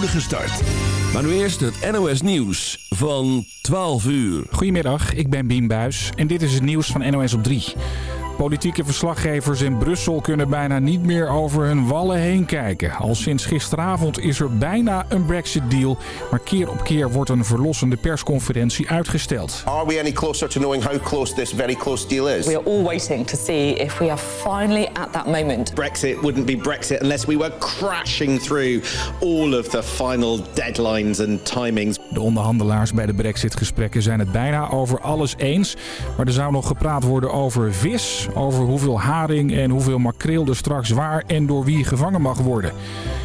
spoedige start. Maar nu eerst het NOS Nieuws van 12 uur. Goedemiddag, ik ben Bien Buis en dit is het nieuws van NOS op 3. Politieke verslaggevers in Brussel kunnen bijna niet meer over hun wallen heen kijken. Al sinds gisteravond is er bijna een Brexit-deal. Maar keer op keer wordt een verlossende persconferentie uitgesteld. Are we any closer to knowing how close this very close deal is? We are all waiting to see if we are finally at that moment. Brexit wouldn't be Brexit unless we were crashing through all of the final deadlines and timings. De onderhandelaars bij de Brexit-gesprekken zijn het bijna over alles eens. Maar er zou nog gepraat worden over vis, over hoeveel haring en hoeveel makreel er straks waar en door wie gevangen mag worden.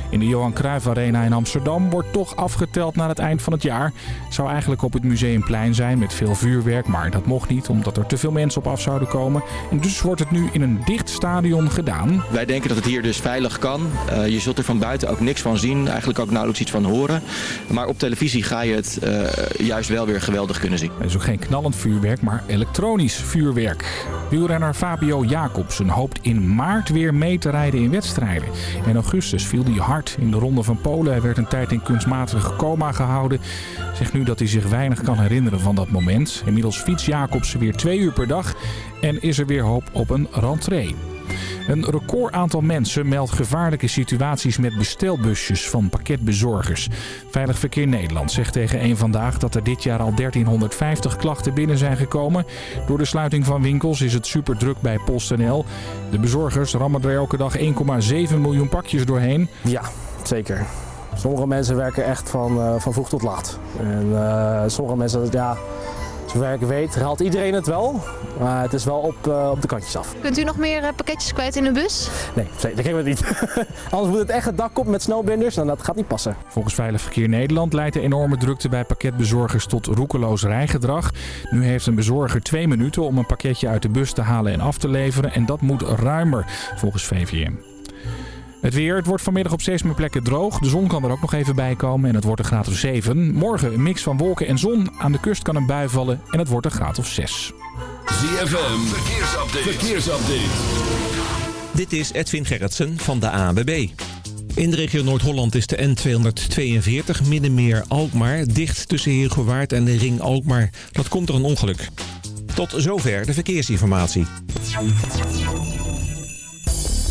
In de Johan Cruijff Arena in Amsterdam wordt toch afgeteld naar het eind van het jaar. Het zou eigenlijk op het Museumplein zijn met veel vuurwerk, maar dat mocht niet omdat er te veel mensen op af zouden komen. En dus wordt het nu in een dicht stadion gedaan. Wij denken dat het hier dus veilig kan. Uh, je zult er van buiten ook niks van zien, eigenlijk ook nauwelijks iets van horen. Maar op televisie ga je het uh, juist wel weer geweldig kunnen zien. Er is ook geen knallend vuurwerk, maar elektronisch vuurwerk. Wielrenner Fabio Jacobsen hoopt in maart weer mee te rijden in wedstrijden. In augustus viel hij hard in de Ronde van Polen. Hij werd een tijd in kunstmatige coma gehouden. Zegt nu dat hij zich weinig kan herinneren van dat moment. Inmiddels fietst Jacobsen weer twee uur per dag en is er weer hoop op een rentree. Een record aantal mensen meldt gevaarlijke situaties met bestelbusjes van pakketbezorgers. Veilig Verkeer Nederland zegt tegen een vandaag dat er dit jaar al 1350 klachten binnen zijn gekomen. Door de sluiting van winkels is het super druk bij PostNL. De bezorgers rammen er elke dag 1,7 miljoen pakjes doorheen. Ja, zeker. Sommige mensen werken echt van, uh, van vroeg tot laat. En uh, sommige mensen, ja, zover ik weet, haalt iedereen het wel. Maar het is wel op, uh, op de kantjes af. Kunt u nog meer uh, pakketjes kwijt in de bus? Nee, dat kunnen we niet. Anders moet het echt het dak op met snelbinders en dat gaat niet passen. Volgens Veilig Verkeer Nederland leidt de enorme drukte bij pakketbezorgers tot roekeloos rijgedrag. Nu heeft een bezorger twee minuten om een pakketje uit de bus te halen en af te leveren. En dat moet ruimer, volgens VVM. Het weer, het wordt vanmiddag op steeds meer plekken droog. De zon kan er ook nog even bij komen en het wordt een graad of 7. Morgen een mix van wolken en zon. Aan de kust kan een bui vallen en het wordt een graad of 6. ZFM, verkeersupdate. verkeersupdate. Dit is Edwin Gerritsen van de ANWB. In de regio Noord-Holland is de N242 Middenmeer-Alkmaar dicht tussen Heergewaard en de ring Alkmaar. Dat komt door een ongeluk. Tot zover de verkeersinformatie.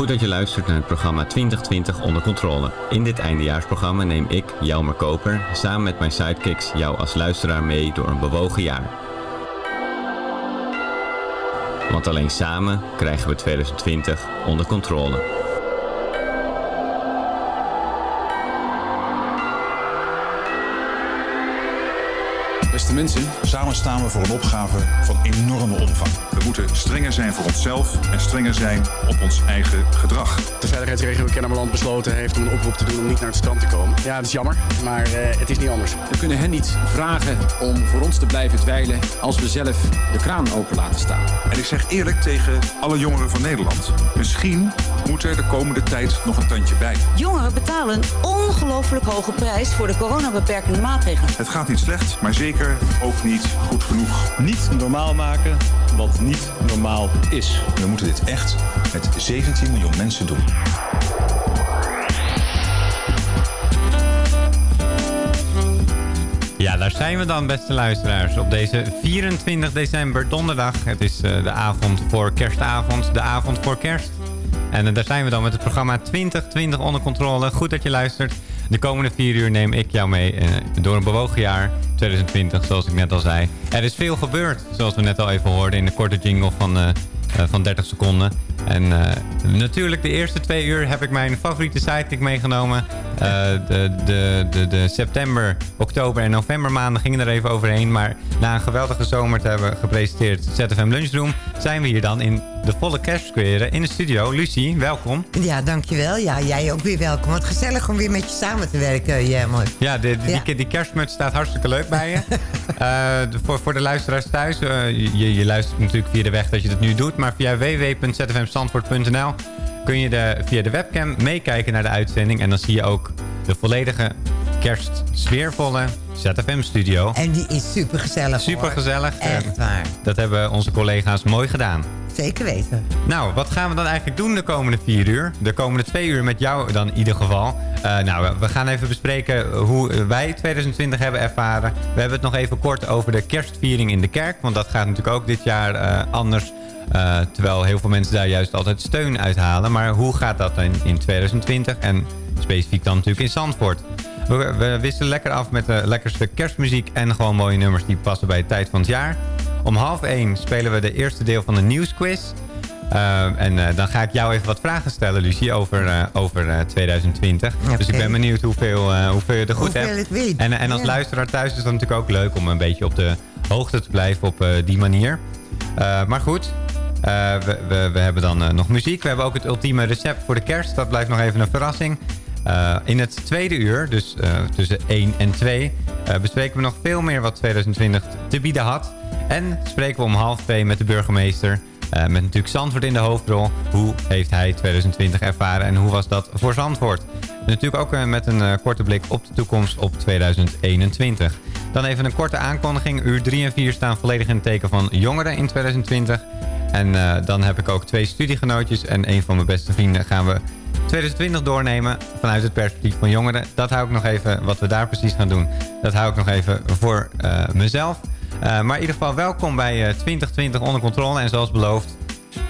Goed dat je luistert naar het programma 2020 onder controle. In dit eindejaarsprogramma neem ik, Jelmer Koper, samen met mijn sidekicks jou als luisteraar mee door een bewogen jaar. Want alleen samen krijgen we 2020 onder controle. Beste mensen, samen staan we voor een opgave van enorme omvang. We moeten strenger zijn voor onszelf en strenger zijn op ons eigen gedrag. De veiligheidsregio Kennemerland besloten heeft om een oproep te doen om niet naar het strand te komen. Ja, dat is jammer, maar uh, het is niet anders. We kunnen hen niet vragen om voor ons te blijven dweilen als we zelf de kraan open laten staan. En ik zeg eerlijk tegen alle jongeren van Nederland. Misschien moet er de komende tijd nog een tandje bij. Jongeren betalen een ongelooflijk hoge prijs voor de coronabeperkende maatregelen. Het gaat niet slecht, maar zeker ook niet goed genoeg. Niet normaal maken wat niet normaal is. We moeten dit echt met 17 miljoen mensen doen. Ja, daar zijn we dan, beste luisteraars. Op deze 24 december, donderdag. Het is uh, de avond voor kerstavond, de avond voor kerst. En uh, daar zijn we dan met het programma 2020 onder controle. Goed dat je luistert. De komende vier uur neem ik jou mee uh, door een bewogen jaar 2020, zoals ik net al zei. Er is veel gebeurd, zoals we net al even hoorden in de korte jingle van, van 30 seconden. En uh, natuurlijk de eerste twee uur heb ik mijn favoriete sidekick meegenomen. De, de, de, de, september, oktober en november maanden gingen er even overheen. Maar na een geweldige zomer te hebben gepresenteerd ZFM Lunchroom... zijn we hier dan in de volle kerstsquare in de studio. Lucie, welkom. Ja, dankjewel. Ja, jij ook weer welkom. Wat gezellig om weer met je samen te werken, ja, mooi. Ja, de, de, ja. Die, die, kerstmuts staat hartstikke leuk bij je. uh, de, voor, voor de luisteraars thuis, je, je luistert natuurlijk via de weg dat je het nu doet... maar via www.zfmstandvoort.nl kun je de, via de webcam meekijken naar de uitzending... en dan zie je ook de volledige kerstsfeervolle ZFM-studio. En die is super gezellig. Super gezellig. Echt waar. Dat hebben onze collega's mooi gedaan. Zeker weten. Nou, wat gaan we dan eigenlijk doen de komende vier uur? De komende twee uur met jou dan in ieder geval. Uh, nou, we gaan even bespreken hoe wij 2020 hebben ervaren. We hebben het nog even kort over de kerstviering in de kerk. Want dat gaat natuurlijk ook dit jaar uh, anders. Uh, terwijl heel veel mensen daar juist altijd steun uithalen. Maar hoe gaat dat in, in 2020? En specifiek dan natuurlijk in Zandvoort. We, we wisselen lekker af met de lekkerste kerstmuziek en gewoon mooie nummers die passen bij de tijd van het jaar. Om half één spelen we de eerste deel van de nieuwsquiz. Uh, en uh, dan ga ik jou even wat vragen stellen, Lucie, over, uh, over 2020. Okay. Dus ik ben benieuwd hoeveel, hoeveel je er goed hoeveel hebt. Weet. En, en als ja. luisteraar thuis is het natuurlijk ook leuk om een beetje op de hoogte te blijven op die manier. maar goed, we, we, we, hebben dan nog muziek. We hebben ook het ultieme recept voor de kerst. Dat blijft nog even een verrassing. Uh, in het tweede uur, dus uh, tussen 1 en 2, uh, bespreken we nog veel meer wat 2020 te bieden had. En spreken we om half 2 met de burgemeester, met natuurlijk Zandvoort in de hoofdrol. Hoe heeft hij 2020 ervaren en hoe was dat voor Zandvoort? En natuurlijk ook met een korte blik op de toekomst op 2021. Dan even een korte aankondiging. Uur 3 en 4 staan volledig in het teken van jongeren in 2020. En dan heb ik ook twee studiegenootjes en een van mijn beste vrienden gaan we 2020 doornemen vanuit het perspectief van jongeren. Dat hou ik nog even, wat we daar precies gaan doen, dat hou ik nog even voor uh, mezelf. Uh, maar in ieder geval welkom bij uh, 2020 onder controle. En zoals beloofd,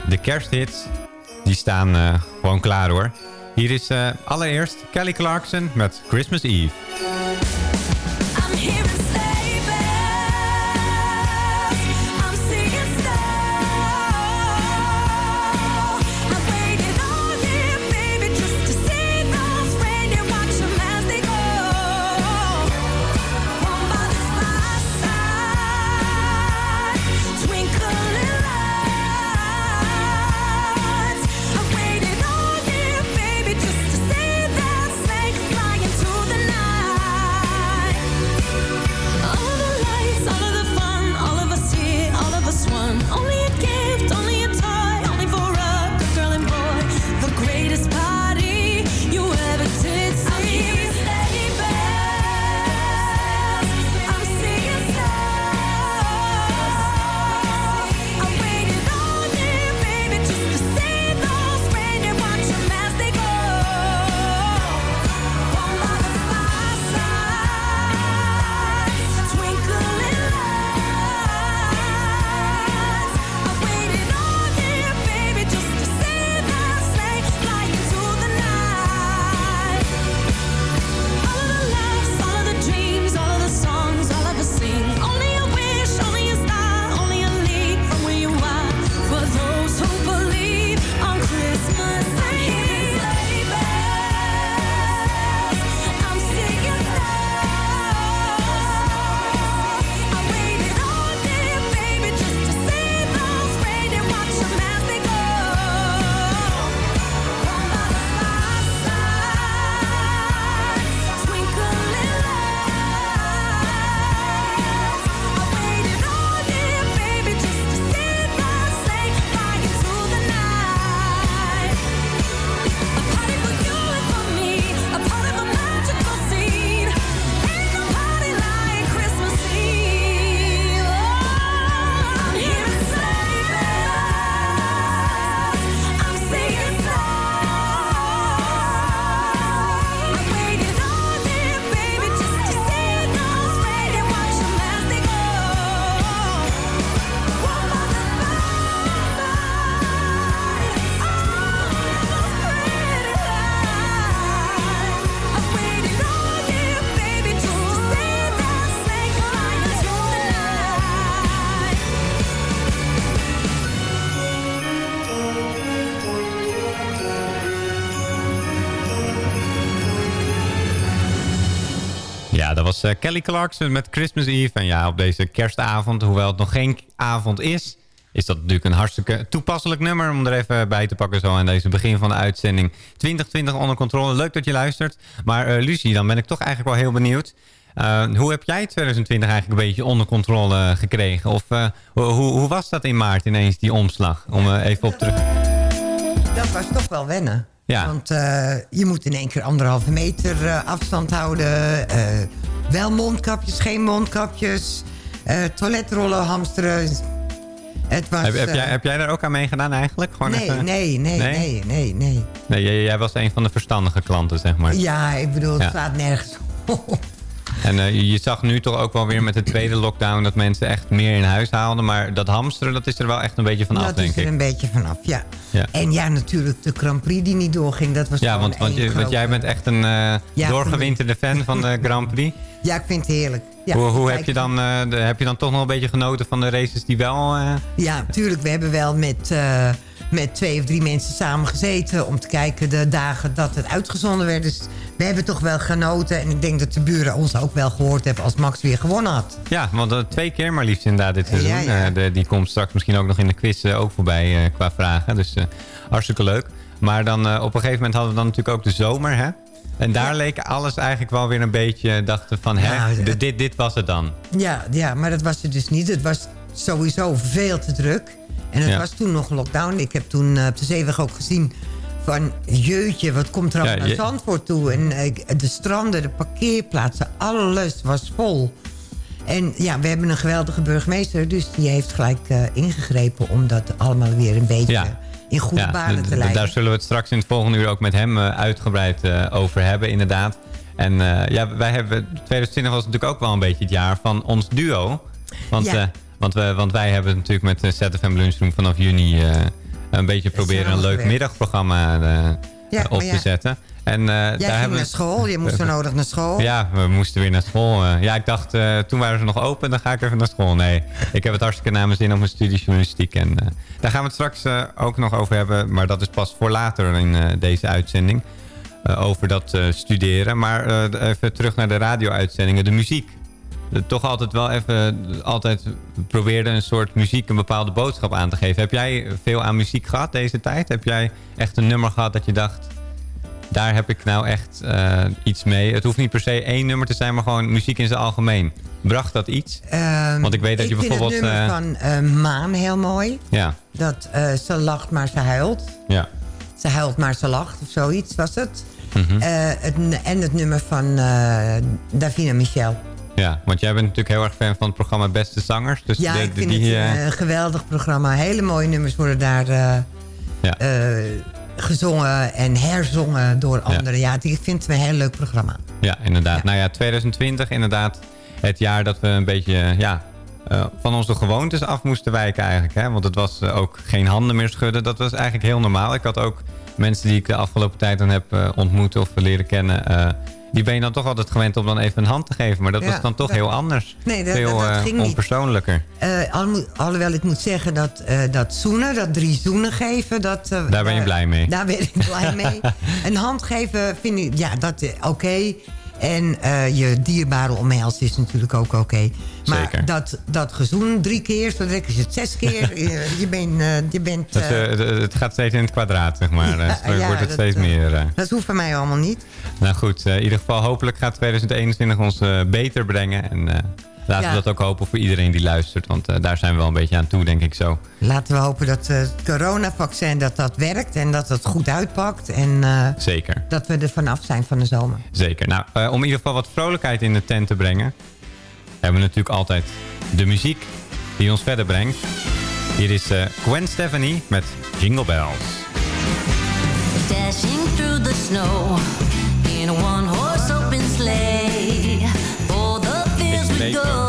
de kersthits, die staan gewoon klaar hoor. Hier is allereerst Kelly Clarkson met Christmas Eve. Eh, Kelly Clarkson met Christmas Eve. En ja, op deze kerstavond, hoewel het nog geen avond is... is dat natuurlijk een hartstikke toepasselijk nummer... om er even bij te pakken zo aan deze begin van de uitzending. 2020 onder controle. Leuk dat je luistert. Maar uh, Lucie, dan ben ik toch eigenlijk wel heel benieuwd. Uh, hoe heb jij 2020 eigenlijk een beetje onder controle gekregen? Of hoe, hoe, was dat in maart ineens, die omslag? Om even op terug... Dat was toch wel wennen. Ja. Want je moet in één keer anderhalve meter afstand houden. wel mondkapjes, geen mondkapjes. toiletrollen, hamsteren. Het was, heb, heb, jij, heb jij daar ook aan meegedaan eigenlijk? Gewoon nee, even... nee, nee, nee, nee, nee, nee. Nee, jij, jij, was een van de verstandige klanten, zeg maar. Ja, ik bedoel, het ja. staat nergens En uh, je zag nu toch ook wel weer met de tweede lockdown... dat mensen echt meer in huis haalden. Maar dat hamsteren, dat is er wel echt een beetje vanaf, denk ik. Dat is er een beetje vanaf, ja. ja. En ja, natuurlijk de Grand Prix die niet doorging. Dat was ja, want, want, je, want, jij bent echt een uh, ja, doorgewinterde fan van de Grand Prix. Ja, ik vind het heerlijk. Ja, hoe hoe heb, je dan, uh, de, heb je dan toch nog een beetje genoten van de races die wel... Ja, tuurlijk. We hebben wel met met twee of drie mensen samen gezeten... om te kijken de dagen dat het uitgezonden werd. Dus we hebben toch wel genoten. En ik denk dat de buren ons ook wel gehoord hebben als Max weer gewonnen had. Ja, want uh, twee keer maar liefst inderdaad dit seizoen. Ja, ja. Uh, de, die komt straks misschien ook nog in de quiz uh, ook voorbij qua vragen. Dus hartstikke leuk. Maar dan op een gegeven moment hadden we dan natuurlijk ook de zomer, hè? En daar ja. leek alles eigenlijk wel weer een beetje... dachten van, hè, Nou, dit, dit was het dan. Ja, ja, maar dat was het dus niet. Het was sowieso veel te druk. En het was toen nog lockdown. Ik heb toen op de zeeweg ook gezien van... jeutje, wat komt er allemaal Ja, naar Zandvoort toe? En eh, de stranden, de parkeerplaatsen, alles was vol. En ja, we hebben een geweldige burgemeester... dus die heeft gelijk eh, ingegrepen om dat allemaal weer een beetje Ja. in goede Ja, banen te leiden. Daar zullen we het straks in het volgende uur ook met hem eh, uitgebreid over hebben, inderdaad. En ja, wij hebben, 2020 was natuurlijk ook wel een beetje het jaar van ons duo. Want, Ja. want, we, want wij hebben natuurlijk met ZFM Lunchroom vanaf juni een beetje proberen een leuk middagprogramma eh, Ja, op te zetten. En, eh, daar Jij ging hebben naar we- school, je moest zo nodig naar school. ja, we moesten weer naar school. eh. ja, ik dacht, eh, toen waren ze nog open, dan ga ik even naar school. Nee, ik heb het hartstikke naar mijn zin op mijn studie journalistiek. En eh, daar gaan we het straks eh, ook nog over hebben. Maar dat is pas voor later in eh, deze uitzending. eh, over dat eh, studeren. Maar eh, even terug naar de radio-uitzendingen. De muziek. Eh, toch altijd wel even, altijd probeerde een soort muziek een bepaalde boodschap aan te geven. Heb jij veel aan muziek gehad deze tijd? Heb jij echt een nummer gehad dat je dacht daar heb ik nou echt eh, iets mee. Het hoeft niet per se één nummer te zijn, maar gewoon muziek in zijn algemeen. Bracht dat iets? Ehm, Want ik weet dat je bijvoorbeeld... Ik eh, nummer van eh, Maan heel mooi. ja, Dat eh, ze lacht, maar ze huilt. ja. Ze huilt, maar ze lacht, of zoiets was het. Mhm. Eh, het en het nummer van eh, Davina Michel. Ja, want jij bent natuurlijk heel erg fan van het programma Beste Zangers. Dus Ja, de- ik vind die, het eh, een eh, geweldig programma. Hele mooie nummers worden daar eh, Ja. eh, gezongen en herzongen door anderen. Ja, ik vind het een heel leuk programma. Ja, inderdaad. Nou ja, 2020 inderdaad het jaar dat we een beetje ja, eh, van onze gewoontes af moesten wijken eigenlijk. Hè? Want het was eh, ook geen handen meer schudden. Dat was eigenlijk heel normaal. Ik had ook mensen die ik de afgelopen tijd dan heb eh, ontmoet of leren kennen... eh, die ben je dan toch altijd gewend om dan even een hand te geven. Maar dat Ja, was dan toch dat- heel anders. Nee, dat- veel dat- dat eh, ging niet. onpersoonlijker. Eh, al- alhoewel ik moet zeggen dat, eh, dat zoenen, dat drie zoenen geven... Dat, Daar ben je blij mee. Daar ben ik blij mee. een hand geven vind ik, ja, dat oké. En je dierbare omhelzen is natuurlijk ook oké. Maar Zeker. dat, dat gezoen drie keer, zo direct is het zes keer. je, je, bent, eh, je bent... Het, eh, eh, het- gaat steeds in het kwadraat, zeg maar. Ja, straks ja, wordt het dat, steeds meer... dat hoeft bij mij allemaal niet. Nou goed, in ieder geval hopelijk gaat 2021 ons beter brengen. En laten Ja. we dat ook hopen voor iedereen die luistert. Want daar zijn we wel een beetje aan toe, denk ik zo. Laten we hopen dat eh, het coronavaccin dat dat werkt en dat het goed uitpakt. En Zeker, dat we er vanaf zijn van de zomer. zeker. Nou, om in ieder geval wat vrolijkheid in de tent te brengen... hebben we natuurlijk altijd de muziek die ons verder brengt. Hier is eh, Gwen Stefani met Jingle Bells. Dashing through the snow in a one horse open sleigh. For the fields we go,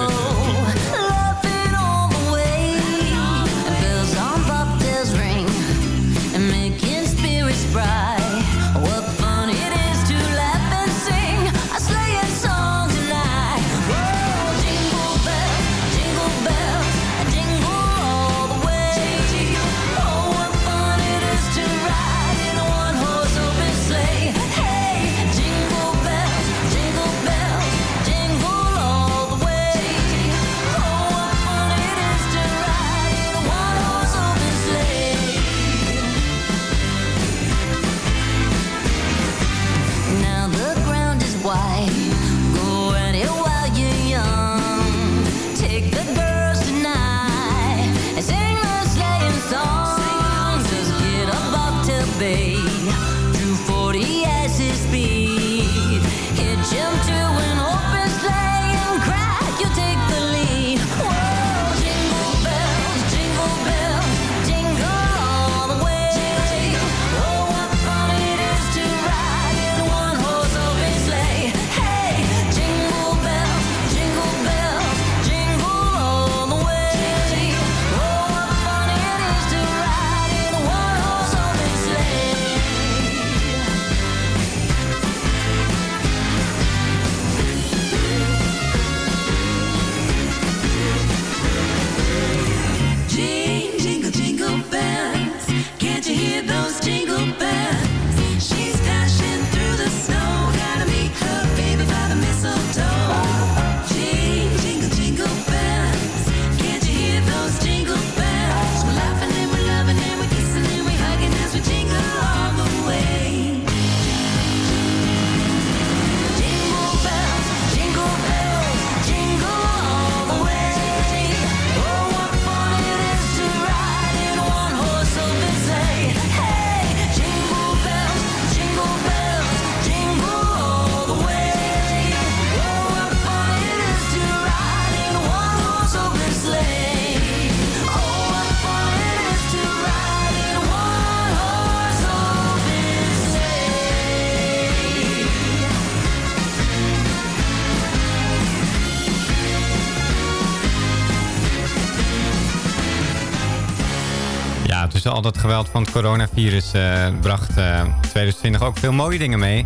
Dat geweld van het coronavirus eh, bracht eh 2020 ook veel mooie dingen mee.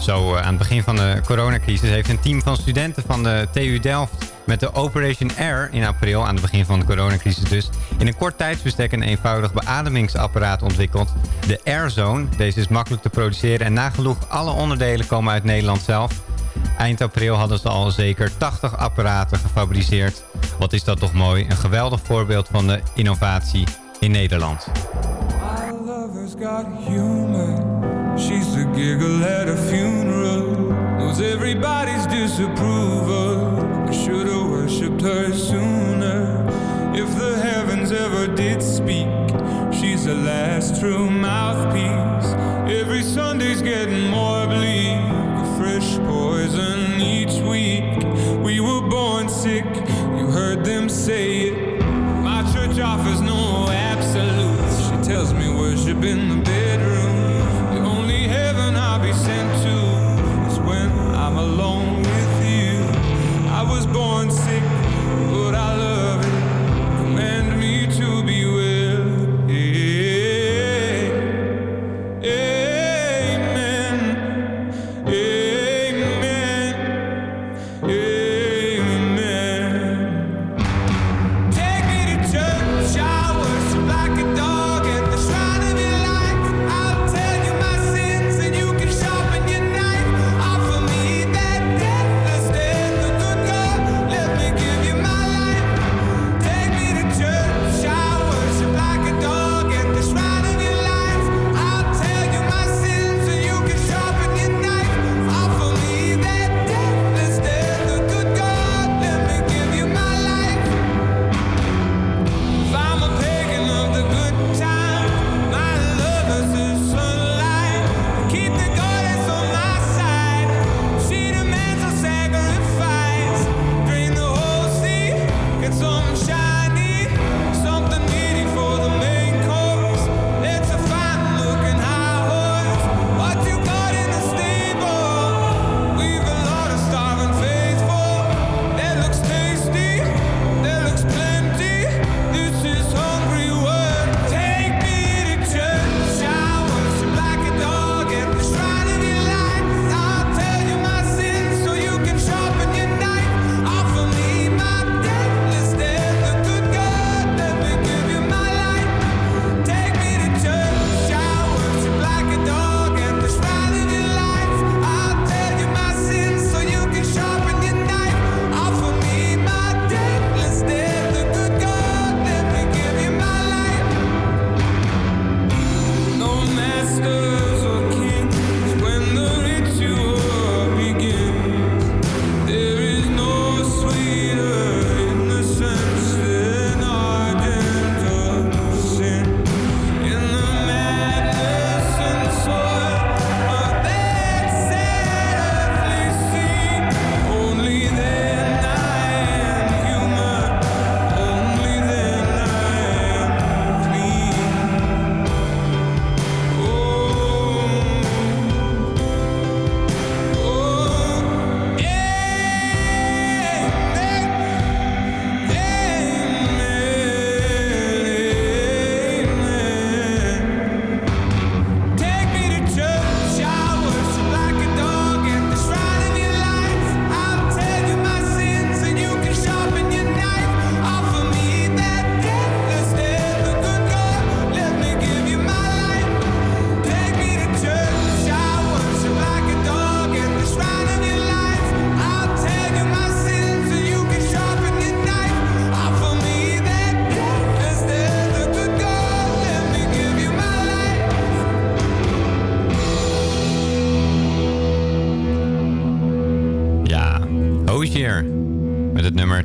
Zo eh, aan het begin van de coronacrisis heeft een team van studenten van de TU Delft met de Operation Air in april, aan het begin van de coronacrisis dus, in een kort tijdsbestek een eenvoudig beademingsapparaat ontwikkeld. De Airzone, deze is makkelijk te produceren en nagenoeg alle onderdelen komen uit Nederland zelf. Eind april hadden ze al zeker 80 apparaten gefabriceerd. Wat is dat toch mooi, een geweldig voorbeeld van de innovatie in Nederland. My lover's got humor. She's the giggle at a funeral. Knows everybody's disapproval. I should have worshipped her sooner. If the heavens ever did speak, she's the last true mouthpiece. Every Sunday's getting more bleak. A fresh poison each week. We were born sick. You heard them say it. Worship in the bedroom. The only heaven I'll be sent to is when I'm alone with you. I was born sick, but I love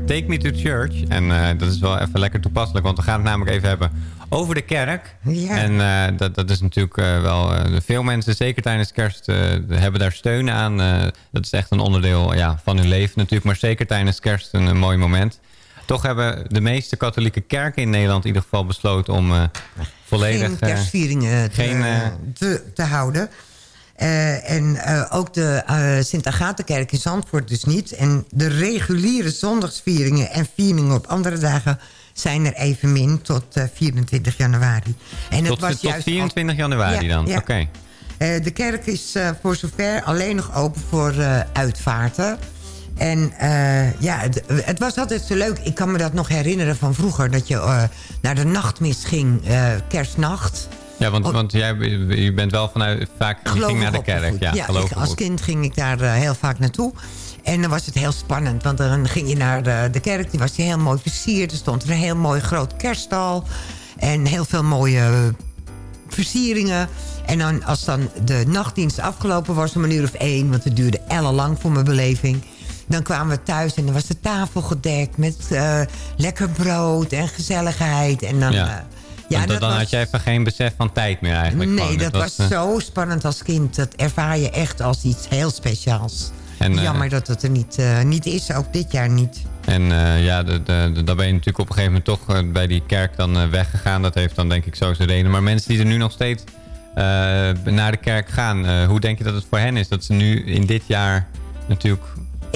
Take Me to Church. En eh, dat is wel even lekker toepasselijk. Want we gaan het namelijk even hebben over de kerk. Ja. En eh, dat, dat is natuurlijk eh, wel... veel mensen, zeker tijdens kerst, hebben daar steun aan. Dat is echt een onderdeel ja, van hun leven natuurlijk. Maar zeker tijdens kerst een, een mooi moment. Toch hebben de meeste katholieke kerken in Nederland in ieder geval besloten om volledig... Geen kerstvieringen te, te houden. Eh, en eh, ook de eh Sint-Agatenkerk in Zandvoort dus niet. En de reguliere zondagsvieringen en vieringen op andere dagen... zijn er evenmin tot eh, 24 januari. En het tot, was tot juist 24 januari Ja, dan? ja. Oké. De kerk is voor zover alleen nog open voor uitvaarten. En ja, het, het was altijd zo leuk. Ik kan me dat nog herinneren van vroeger. Dat je naar de nachtmis ging, kerstnacht. Ja, want, want jij je bent wel vanuit vaak ging naar de kerk. Ja, Ja, ik, als kind ging ik daar eh, heel vaak naartoe. En dan was het heel spannend, want dan ging je naar de, de kerk. Die was heel mooi versierd. Er stond een heel mooi groot kerststal. En heel veel mooie eh, versieringen. En dan, als dan de nachtdienst afgelopen was om een uur of één... want het duurde ellenlang voor mijn beleving... dan kwamen we thuis en dan was de tafel gedekt... met eh, lekker brood en gezelligheid. En dan, Ja. eh, ja, Want dat dan was- had je even geen besef van tijd meer eigenlijk. Nee, gewoon. dat was eh, zo spannend als kind. Dat ervaar je echt als iets heel speciaals. En, eh, Jammer dat het er niet, eh, niet is, ook dit jaar niet. En eh, ja, de, de, de- dan ben je natuurlijk op een gegeven moment toch bij die kerk dan weggegaan. Dat heeft dan denk ik zo zijn reden. Maar mensen die er nu nog steeds naar de kerk gaan. hoe denk je dat het voor hen is? Dat ze nu in dit jaar natuurlijk...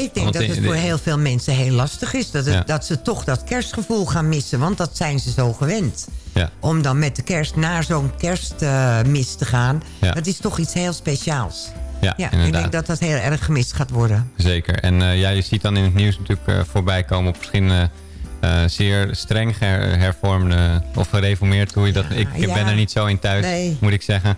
Ik denk Want dat het voor heel veel mensen heel lastig is. Dat, het, Ja. dat ze toch dat kerstgevoel gaan missen. Want dat zijn ze zo gewend. Ja. Om dan met de kerst naar zo'n kerstmis te gaan. Ja. Dat is toch iets heel speciaals. Ja, Ja, ik denk dat dat heel erg gemist gaat worden. Zeker. En eh, ja, je ziet dan in het nieuws natuurlijk eh, voorbij komen op verschillende eh, zeer streng her- hervormde of gereformeerd. Hoe je dat, ik ja. ben er niet zo in thuis, Nee. moet ik zeggen.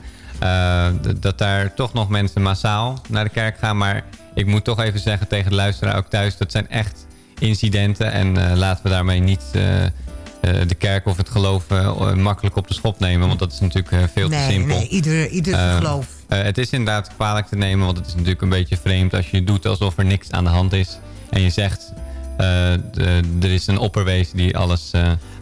Dat daar toch nog mensen massaal naar de kerk gaan. Maar ik moet toch even zeggen tegen de luisteraar ook thuis. Dat zijn echt incidenten. En eh, laten we daarmee niet eh, eh, de kerk of het geloof makkelijk op de schop nemen. Want dat is natuurlijk veel te simpel. nee, ieder, ieder Eh, geloof. het is inderdaad kwalijk te nemen, want het is natuurlijk een beetje vreemd als je doet alsof er niks aan de hand is. En je zegt, er is een opperwezen die alles...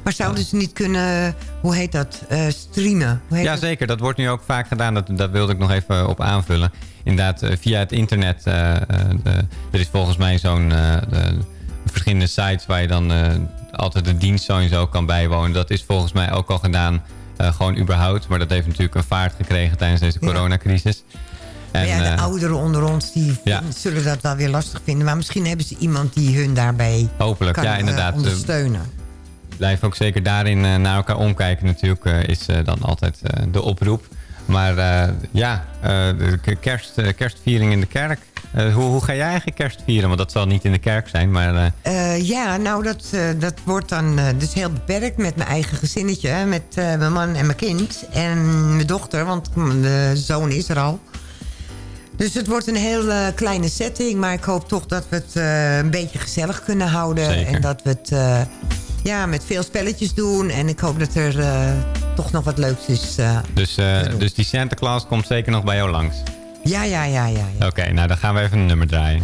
eh, Maar zouden ze niet kunnen, hoe heet dat, eh, streamen? Hoe heet ja, dat? zeker. Dat wordt nu ook vaak gedaan. Dat, dat wilde ik nog even op aanvullen. Inderdaad, eh, via het internet. eh, eh, de- er is volgens mij zo'n... eh, de- verschillende sites waar je dan eh, altijd de dienst zo en zo kan bijwonen. Dat is volgens mij ook al gedaan. eh, gewoon überhaupt. Maar dat heeft natuurlijk een vaart gekregen tijdens deze Ja. coronacrisis. Ja, de eh, ouderen onder ons die ja. zullen dat wel weer lastig vinden. Maar misschien hebben ze iemand die hun daarbij Hopelijk, kan ja, eh, inderdaad. ondersteunen. Blijf ook zeker daarin eh, naar elkaar omkijken natuurlijk, eh, is eh, dan altijd de oproep. Maar ja, de kerst, kerstviering in de kerk. Hoe, hoe ga jij eigenlijk kerst vieren? Want dat zal niet in de kerk zijn, maar... ja, nou dat, dat wordt dan dus heel beperkt met mijn eigen gezinnetje. Met mijn man en mijn kind. En mijn dochter, want mijn zoon is er al. Dus het wordt een heel kleine setting. Maar ik hoop toch dat we het een beetje gezellig kunnen houden. Zeker. En dat we het ja, met veel spelletjes doen. En ik hoop dat er eh, toch nog wat leuks is. eh. dus, eh, dus die Santa Claus komt zeker nog bij jou langs. ja, ja, ja, ja. ja. Oké, nou dan gaan we even een nummer draaien.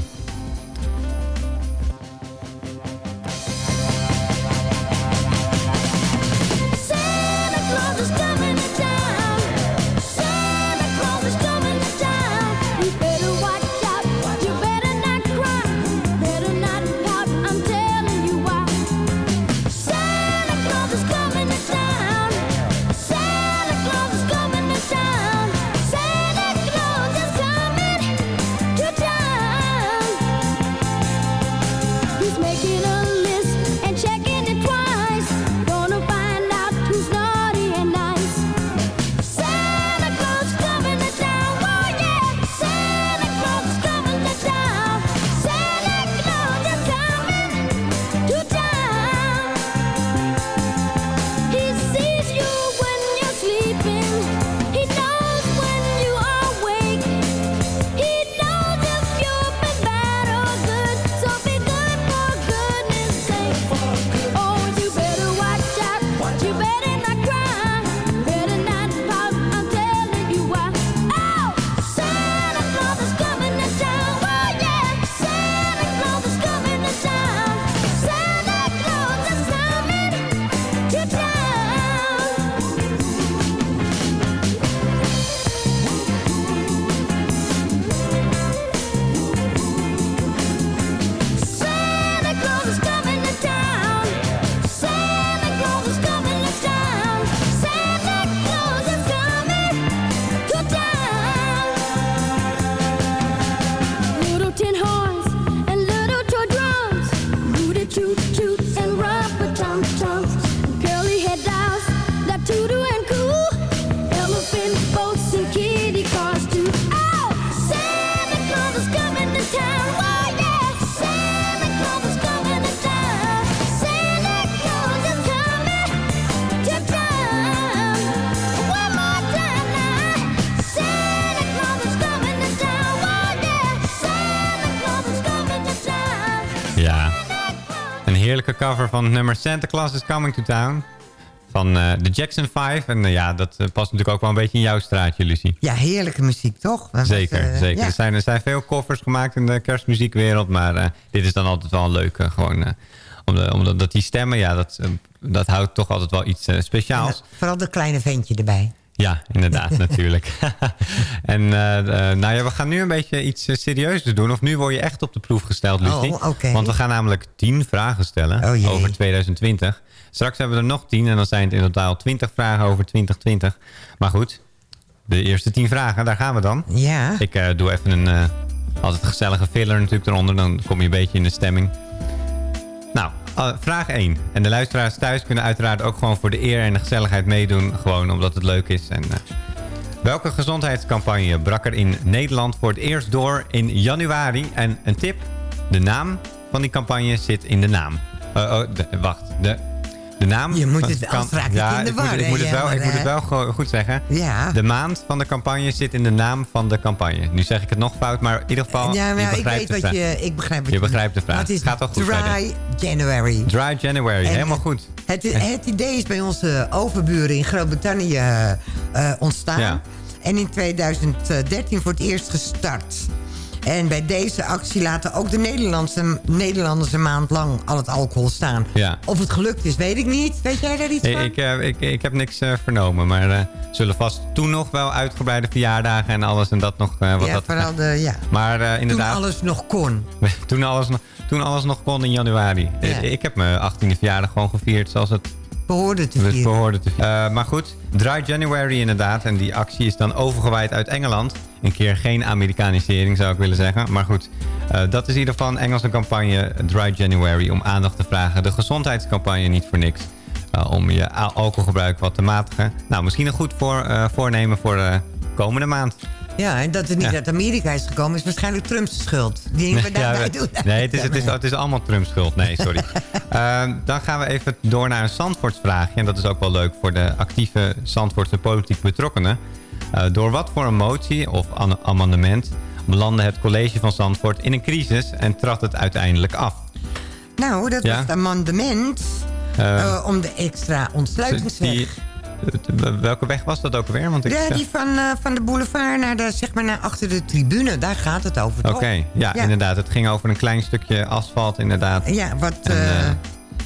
Heerlijke cover van het nummer Santa Claus is Coming to Town. Van eh, de Jackson 5. En eh, ja, dat eh, past natuurlijk ook wel een beetje in jouw straatje, Lucie. Ja, heerlijke muziek, toch? Dat was, Zeker, zeker. ja. Er, zijn, er zijn veel covers gemaakt in de kerstmuziekwereld. Maar dit is dan altijd wel een leuke. Gewoon, omdat, omdat dat die stemmen, ja, dat, dat houdt toch altijd wel iets speciaals. Vooral dat kleine ventje erbij. Ja, inderdaad, natuurlijk. en eh, eh, nou ja, we gaan nu een beetje iets eh, serieus doen. Of nu word je echt op de proef gesteld, Lucie. Oh, oké. Want we gaan namelijk 10 vragen stellen Oh, over 2020. Straks hebben we er nog 10 en dan zijn het in totaal 20 vragen over 2020. Maar goed, de eerste 10 vragen, daar gaan we dan. Ja. Ik doe even een altijd gezellige filler natuurlijk eronder. Dan kom je een beetje in de stemming. Nou, eh, vraag 1. En de luisteraars thuis kunnen uiteraard ook gewoon voor de eer en de gezelligheid meedoen. Gewoon omdat het leuk is. En, eh, welke gezondheidscampagne brak er in Nederland voor het eerst door in januari? En een tip, de naam van die campagne zit in de naam. Oh, de- wacht, de, de naam... Je moet het- je ja, het in de ik moet, ik het wel, ik moet het wel go- goed zeggen. Ja. De maand van de campagne zit in de naam van de campagne. Nu zeg ik het nog fout, maar in ieder geval... ja, je maar ik weet wat vraag. je... Ik begrijp wat Je begrijpt de vraag. Het is Gaat al goed Dry. January. Dry January, En helemaal goed. Het, het idee is bij onze overburen in Groot-Brittannië eh, ontstaan. Ja. En in 2013 voor het eerst gestart. En bij deze actie laten ook de Nederlandse, Nederlanders een maand lang al het alcohol staan. Ja. Of het gelukt is, weet ik niet. Weet jij daar iets van? ik, eh, ik, ik heb niks eh, vernomen, maar eh zullen vast toen nog wel uitgebreide verjaardagen en alles en dat nog. wat ja, dat, vooral de, ja. maar eh, Toen inderdaad, alles nog kon. toen, alles, nog- toen alles nog kon in januari. Ja. Ik heb mijn 18e verjaardag gewoon gevierd zoals het Behoorde te het vieren. behoorde te vieren. Eh, maar goed, Dry January inderdaad. En die actie is dan overgewaaid uit Engeland. Een keer geen Amerikanisering zou ik willen zeggen. Maar goed, eh, dat is in ieder geval een Engelse campagne Dry January om aandacht te vragen. De gezondheidscampagne niet voor niks. Eh, om je al- alcoholgebruik wat te matigen. Nou, misschien een goed voor, eh, voornemen voor de komende maand. Ja, en dat het niet Ja. uit Amerika is gekomen... is waarschijnlijk Trumps schuld. Die meer Ja, we- doet. nee, het is, het, is, het is allemaal Trumps schuld. Nee, sorry. Ehm, dan gaan we even door naar een Zandvoortsvraagje. En dat is ook wel leuk voor de actieve Zandvoortse politiek betrokkenen. Eh, door wat voor een motie of amendement belandde het college van Zandvoort in een crisis en trad het uiteindelijk af? Nou, dat Ja? was het amendement Eh, eh, om de extra ontsluitingsweg. Die, welke weg was dat ook alweer? Want ik, ja, eh, die van, eh, van de boulevard naar, de, zeg maar, naar achter de tribune. Daar gaat het over, Oké, ja, inderdaad. Het ging over een klein stukje asfalt, inderdaad. Ja, wat... En, eh, eh,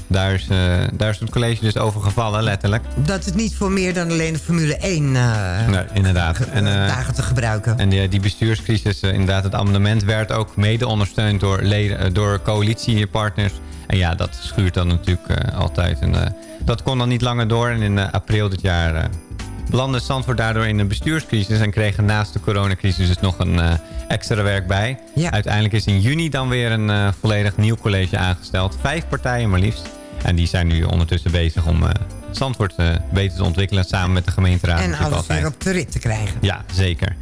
daar, is, eh, daar is het college dus over gevallen, letterlijk. dat het niet voor meer dan alleen de Formule 1 eh, Nee, inderdaad. En, eh, dagen te gebruiken. En die, die bestuurscrisis, eh, inderdaad, het amendement werd ook mede ondersteund door, leden, eh, door coalitiepartners. En ja, dat schuurt dan natuurlijk eh, altijd. En, eh, dat kon dan niet langer door. En in eh, april dit jaar eh belandde Zandvoort daardoor in een bestuurscrisis... en kregen naast de coronacrisis dus nog een eh, extra werk bij. Uiteindelijk is in juni dan weer een volledig nieuw college aangesteld. Vijf partijen maar liefst. En die zijn nu ondertussen bezig om Zandvoort beter te ontwikkelen... samen met de gemeenteraad. En alles altijd. weer op de rit te krijgen. Ja, zeker.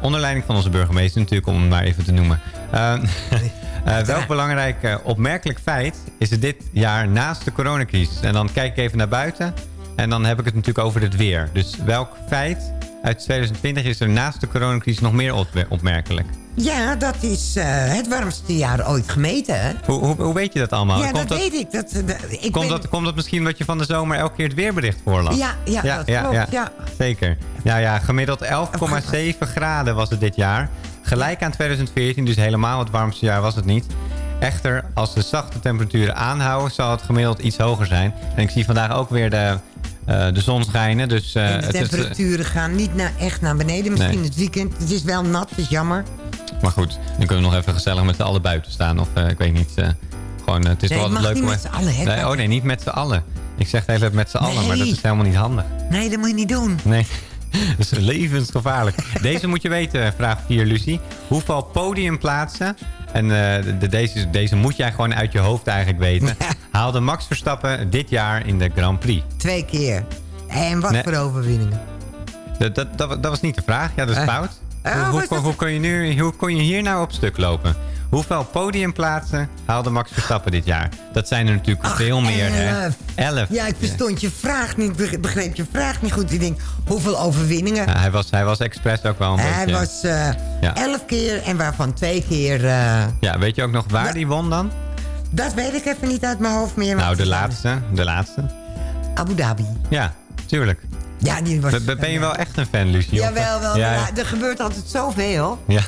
Onder leiding van onze burgemeester natuurlijk, om hem maar even te noemen. Eh, welk belangrijk eh, opmerkelijk feit is er dit jaar naast de coronacrisis? En dan kijk ik even naar buiten en dan heb ik het natuurlijk over het weer. Dus welk feit uit 2020 is er naast de coronacrisis nog meer op- opmerkelijk? Ja, dat is eh, het warmste jaar ooit gemeten? Hoe, hoe, hoe weet je dat allemaal? ja, komt dat, weet ik. Dat, dat- ik komt, dat, komt dat misschien omdat je van de zomer elke keer het weerbericht voorlas? Ja, ja, dat klopt, ja. Zeker. Ja, ja, gemiddeld 11,7 graden was het dit jaar. Gelijk aan 2014, dus helemaal het warmste jaar was het niet. Echter, als de zachte temperaturen aanhouden, zal het gemiddeld iets hoger zijn. En ik zie vandaag ook weer de, eh, de zon schijnen. Dus, eh, en de is, temperaturen gaan niet naar, echt naar beneden. Misschien Nee. het weekend. Het is wel nat, dat is jammer. maar goed, dan kunnen we nog even gezellig met z'n allen buiten staan. Of eh, ik weet niet, gewoon, het is Nee, wel leuk niet met z'n allen, hè, nee, oh nee, niet met z'n allen. Ik zeg de hele tijd met z'n allen, maar dat Nee. is helemaal niet handig. Nee, dat moet je niet doen. Nee, dat is levensgevaarlijk. Deze moet je weten, vraag 4, Lucie. Hoeveel podiumplaatsen, en eh, de, deze, deze moet jij gewoon uit je hoofd eigenlijk weten... haalde Max Verstappen dit jaar in de Grand Prix? Twee keer. En wat Nee. voor overwinningen. Dat, dat, dat, dat was niet de vraag, ja, dat is Eh. fout. Hoe, hoe, kon je nu, hoe kon je hier nou op stuk lopen? Hoeveel podiumplaatsen haalde Max Verstappen dit jaar? Dat zijn er natuurlijk veel meer, hè? elf. Elf. Ja, ik verstond je vraag niet. beg- Begreep je vraag niet goed. Ik denk, hoeveel overwinningen? Hij, was, hij was expres ook wel een Hij beetje... was eh, Ja. elf keer en waarvan twee keer... eh, Ja, weet je ook nog waar hij won dan? Dat weet ik even niet uit mijn hoofd meer. Nou, de laatste. De laatste. Abu Dhabi. Ja, tuurlijk. Ja, die was... Ben, ben je wel echt een fan, Lucie? Jawel, wel. Ja, Ja, er gebeurt altijd zoveel ja.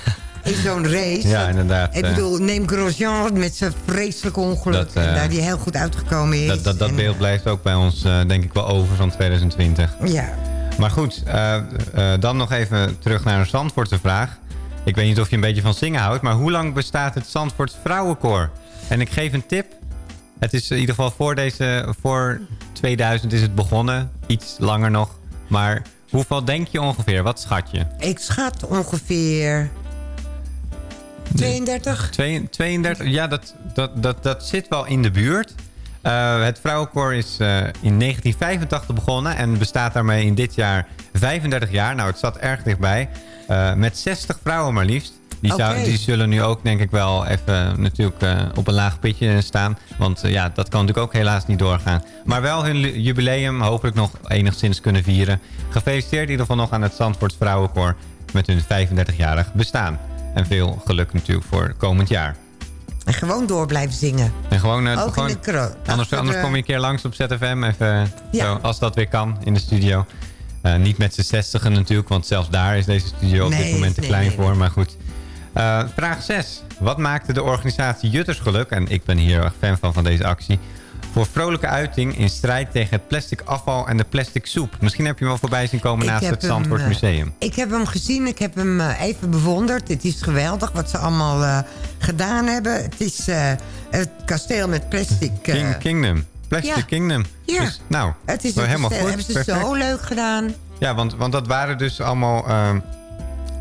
in zo'n race. Ja, inderdaad, Ik bedoel, neem Grosjean met zijn vreselijke ongeluk. Dat, eh, en daar die heel goed uitgekomen is. Dat, dat, dat En, beeld blijft ook bij ons, eh, denk ik, wel over van 2020. Ja. Maar goed, eh, dan nog even terug naar een Zandvoortse vraag. Ik weet niet of je een beetje van zingen houdt, maar hoe lang bestaat het Zandvoorts Vrouwenkoor? En ik geef een tip. Het is in ieder geval voor, deze, voor 2000 is het begonnen. Iets langer nog. Maar hoeveel denk je ongeveer? Wat schat je? Ik schat ongeveer 32. Twee- 32, ja, dat, dat, dat, dat zit wel in de buurt. Eh, het vrouwenkoor is eh, in 1985 begonnen en bestaat daarmee in dit jaar 35 jaar. Nou, het zat erg dichtbij. Eh, met 60 vrouwen maar liefst. Die, zou, die zullen nu ook, denk ik wel, even natuurlijk eh, op een laag pitje staan. Want eh, ja, dat kan natuurlijk ook helaas niet doorgaan. Maar wel hun jubileum hopelijk nog enigszins kunnen vieren. Gefeliciteerd in ieder geval nog aan het Zandvoorts Vrouwenkoor met hun 35-jarig bestaan. En veel geluk natuurlijk voor komend jaar. En gewoon door blijven zingen. En gewoon, Ook gewoon in de anders, anders de- kom je een keer langs op ZFM. Even, Ja. zo, als dat weer kan in de studio. Niet met z'n zestigen natuurlijk, want zelfs daar is deze studio op dit moment te nee, klein nee, voor. Maar goed. Eh, vraag 6. Wat maakte de organisatie Juttersgeluk, en ik ben hier erg fan van, van deze actie, voor vrolijke uiting in strijd tegen het plastic afval en de plastic soep? Misschien heb je hem wel voorbij zien komen Ik naast het Zandvoort eh, Museum. Ik heb hem gezien, ik heb hem eh, even bewonderd. Het is geweldig wat ze allemaal gedaan hebben. Het is het kasteel met plastic. King, Kingdom. Plastic ja. Kingdom. Ja. Dus, nou, het is helemaal goed. Hebben ze Perfect. zo leuk gedaan. Ja, want, want dat waren dus allemaal ehm,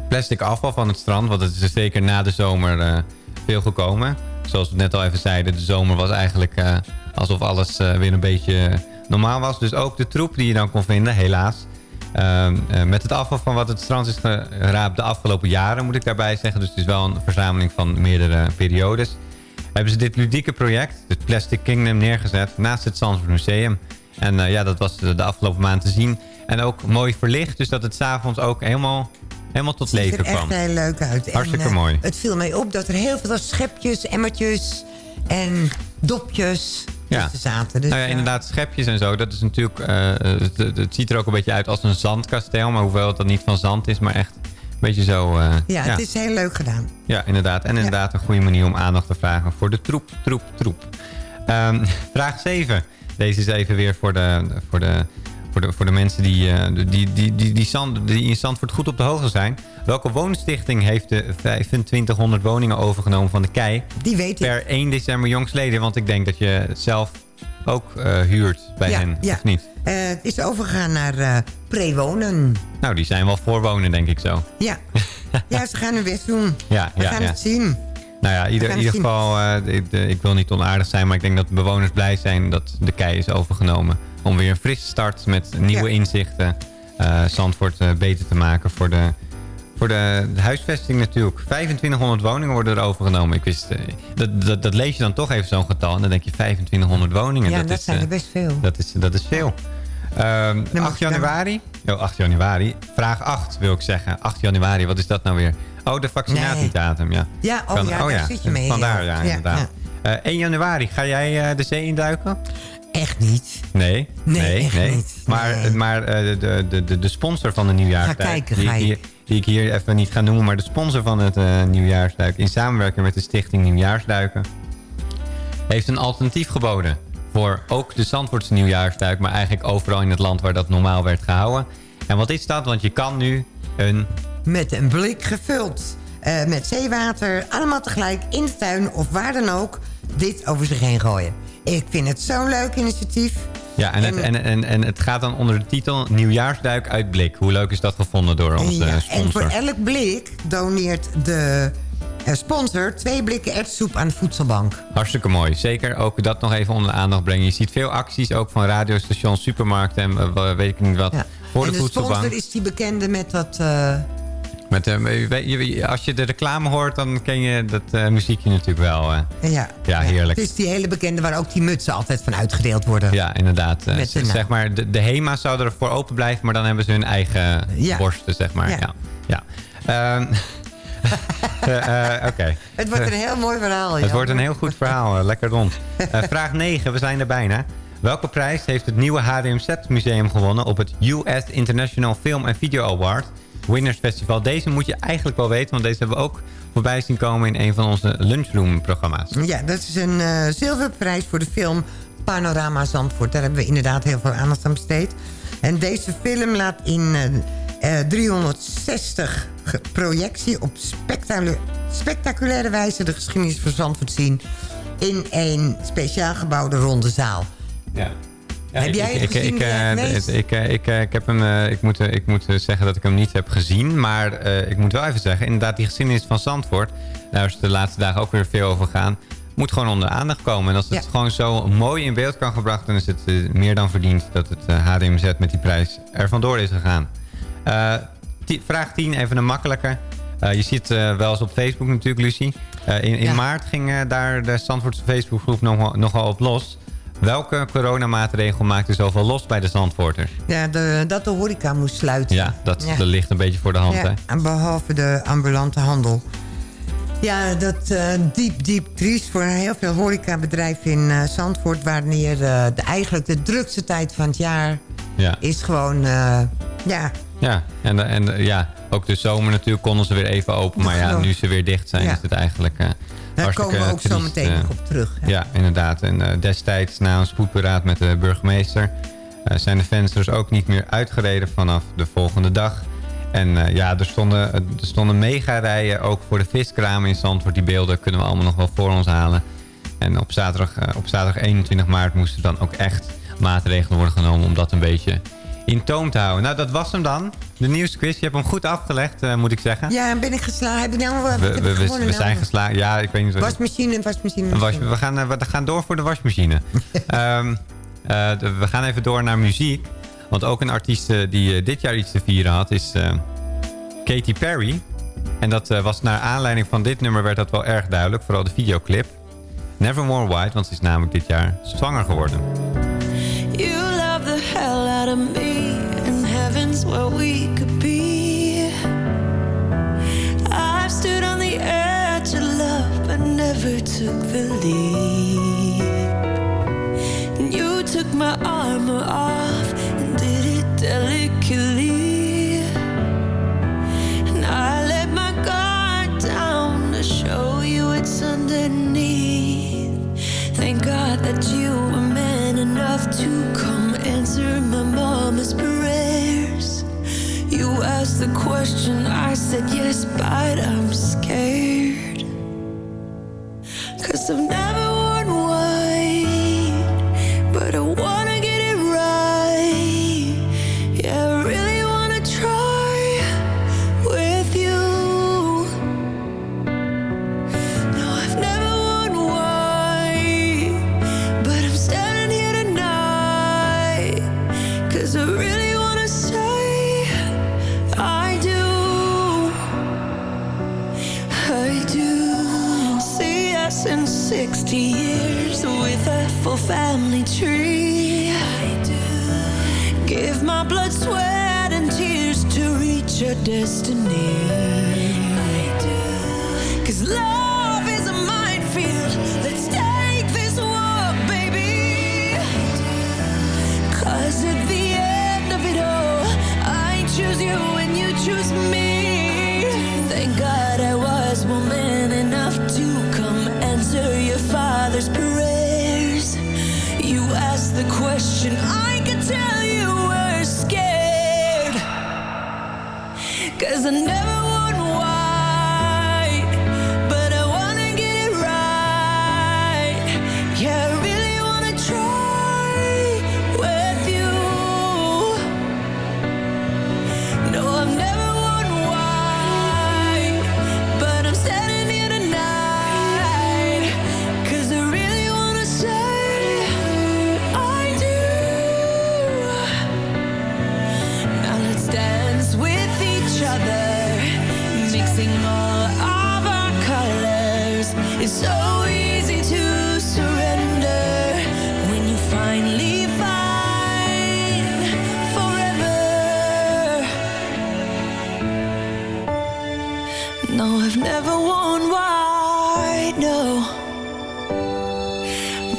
plastic afval van het strand. Want het is er zeker na de zomer eh, veel gekomen. Zoals we net al even zeiden, de zomer was eigenlijk eh, alsof alles eh, weer een beetje normaal was. Dus ook de troep die je dan kon vinden, helaas. Ehm, eh, met het afval van wat het strand is geraapt de afgelopen jaren, moet ik daarbij zeggen. Dus het is wel een verzameling van meerdere periodes. Hebben ze dit ludieke project, het Plastic Kingdom, neergezet naast het Zandvoort. En ja, dat was de, de afgelopen maand te zien. En ook mooi verlicht, dus dat het s'avonds ook helemaal, helemaal tot Het ziet leven er echt kwam. heel leuk uit. Hartstikke en, eh, mooi. Het viel mij op dat er heel veel schepjes, emmertjes en dopjes Ja. tussen zaten. Dus, nou ja, inderdaad, schepjes en zo. Dat is natuurlijk, eh, het, het- het ziet er ook een beetje uit als een zandkasteel. Maar hoewel het dan niet van zand is, maar echt een beetje zo... eh, ja, het is heel leuk gedaan. Ja, inderdaad. En inderdaad een goede manier om aandacht te vragen voor de troep, troep, troep. Ehm, vraag 7. Deze is even weer voor de, voor de, voor de, voor de mensen die, eh, die, die, die, die, Zand, die in Zandvoort goed op de hoogte zijn. Welke woonstichting heeft de 2500 woningen overgenomen van de KEI? Die weet ik. Per 1 december jongstleden. Want ik denk dat je zelf ook eh, huurt bij ja, hen, ja. of niet? Het is overgegaan naar eh prewonen. Nou, die zijn wel voorwonen, denk ik zo. Ja. ja, ze gaan hun best doen. Ja, We ja, gaan het zien. Nou ja, in ieder, gaan ieder geval, ik, ik wil niet onaardig zijn, maar ik denk dat de bewoners blij zijn dat de kei is overgenomen. Om weer een frisse start met nieuwe Ja. inzichten eh Zandvoort eh, beter te maken voor de, voor de, huisvesting natuurlijk. 2500 woningen worden er overgenomen. Ik wist, eh, dat, dat, dat lees je dan toch even zo'n getal en dan denk je 2500 woningen. Ja, dat, is, zijn er best veel. dat is, dat is veel. Ehm, mag 8 je dan- januari. Oh, 8 januari. Vraag 8 wil ik zeggen. 8 januari, wat is dat nou weer? Oh, de vaccinatiedatum, ja. Ja, oh ja, daar zit je mee Vandaar, ja. Ja, inderdaad. Eh, 1 januari, ga jij de zee induiken? Echt niet. Nee, Nee, echt niet. Maar, maar eh, de, de, de, de sponsor van de nieuwjaarsduik... Ga kijken, die, ga ik hier, die ik hier even niet ga noemen... maar de sponsor van het eh, nieuwjaarsduik... in samenwerking met de stichting Nieuwjaarsduiken... heeft een alternatief geboden... voor ook de Zandvoortse nieuwjaarsduik... maar eigenlijk overal in het land waar dat normaal werd gehouden. En wat is dat? Want je kan nu een... Met een blik gevuld. eh, met zeewater. Allemaal tegelijk in de tuin of waar dan ook. Dit over zich heen gooien. Ik vind het zo'n leuk initiatief. Ja, en, het, en, en, en het gaat dan onder de titel Nieuwjaarsduik uit blik. Hoe leuk is dat gevonden door onze Ja, en sponsor? voor elk blik doneert de eh, sponsor twee blikken erwtensoep aan de voedselbank. Hartstikke mooi. Zeker ook dat nog even onder de aandacht brengen. Je ziet veel acties, ook van radiostations, supermarkten en eh, weet ik niet wat. Voor en de de voedselbank. sponsor is die bekende met dat... eh, Met, eh, als je de reclame hoort, dan ken je dat eh, muziekje natuurlijk wel. eh. ja, ja, heerlijk. het is die hele bekende waar ook die mutsen altijd van uitgedeeld worden. Ja, inderdaad. Met de zeg maar, de, de HEMA zou ervoor open blijven, maar dan hebben ze hun eigen Ja. borsten, zeg maar. Ja. Ja. Ja. Ehm, Eh, eh, Oké. Het wordt een heel mooi verhaal. Het Jan. wordt een heel goed verhaal. Lekker rond. Vraag 9, we zijn er bijna. Welke prijs heeft het nieuwe HDMZ Museum gewonnen op het US International Film and Video Award Winners Festival? Deze moet je eigenlijk wel weten, want deze hebben we ook voorbij zien komen in een van onze lunchroom programma's. Ja, dat is een eh zilverprijs voor de film Panorama Zandvoort. Daar hebben we inderdaad heel veel aandacht aan besteed. En deze film laat in eh, eh, 360 ge- projectie op spectaculaire, spectaculaire wijze de geschiedenis van Zandvoort zien in een speciaal gebouwde ronde zaal. Ja. Heb jij het ik, gezien? Ik, eh, ik, eh, ik, eh, ik, heb hem, ik, moet, ik moet zeggen dat ik hem niet heb gezien. Maar ik moet wel even zeggen, inderdaad, die geschiedenis van Zandvoort... daar is de laatste dagen ook weer veel over gaan... moet gewoon onder aandacht komen. En als het gewoon zo mooi in beeld kan gebracht... dan is het meer dan verdiend dat het HDMZ met die prijs er vandoor is gegaan. Vraag 10, even een makkelijke. Je ziet eh, wel eens op Facebook natuurlijk, Lucie. In in Ja. maart ging daar de Zandvoortse Facebookgroep nogal, nogal op los... Welke coronamaatregel maakte zoveel los bij de Zandvoorters? Ja, de, dat de horeca moest sluiten. Ja, dat, Ja. dat ligt een beetje voor de hand, Ja, hè? behalve de ambulante handel. Ja, dat eh diep, diep triest voor heel veel horecabedrijven in eh, Zandvoort... wanneer eh, de, eigenlijk de drukste tijd van het jaar Ja, is gewoon... ja, ja. En, en ja, ook de zomer natuurlijk konden ze weer even open. Maar ja, nu ze weer dicht zijn, Ja. is het eigenlijk daar komen we ook zo triest, meteen eh. nog op terug. Ja, inderdaad. En eh, destijds na een spoedberaad met de burgemeester... eh, zijn de vensters ook niet meer uitgereden vanaf de volgende dag. En eh, ja, er stonden, er stonden mega-rijen ook voor de viskramen in Zandvoort. Die beelden kunnen we allemaal nog wel voor ons halen. En op zaterdag, op zaterdag 21 maart moesten dan ook echt maatregelen worden genomen... om dat een beetje in toom te houden. Nou, dat was hem dan. De nieuwsquiz. Je hebt hem goed afgelegd, eh, moet ik zeggen. Ja, ben ik geslaagd? Heb ik nou wat we, heb ik we, we, we nou? zijn geslaagd. Ja, ik weet niet wat... Wasmachine, wasmachine. Een was- we, gaan, eh, we gaan door voor de wasmachine. Ehm, eh, we gaan even door naar muziek. Want ook een artiest die dit jaar iets te vieren had is eh, Katy Perry. En dat eh, was naar aanleiding van dit nummer werd dat wel erg duidelijk. Vooral de videoclip. Nevermore White, want ze is namelijk dit jaar zwanger geworden. You love the hell out of me, where we could be. I've stood on the edge of love, but never took the leap. And you took my armor off and did it delicately. And I let my guard down to show you it's underneath. Thank God that you were man enough to come answer my mama's prayers. You asked the question, I said yes, but I'm scared. Cause I've never worn white, but I wanna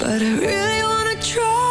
But I really wanna try